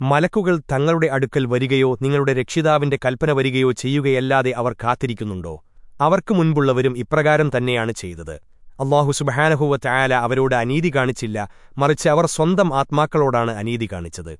മലക്കുകൾ തങ്ങളുടെ അടുക്കൽ വരികയോ നിങ്ങളുടെ രക്ഷിതാവിന്റെ കൽപ്പന വരികയോ ചെയ്യുകയല്ലാതെ അവർ കാത്തിരിക്കുന്നുണ്ടോ? അവർക്ക് മുൻപുള്ളവരും ഇപ്രകാരം തന്നെയാണ് ചെയ്തത്. അള്ളാഹു സുബഹാനഹുവ ചായാല അവരോട് അനീതി കാണിച്ചില്ല മറിച്ച് അവർ സ്വന്തം ആത്മാക്കളോടാണ് അനീതി കാണിച്ചത്.